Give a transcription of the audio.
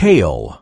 kale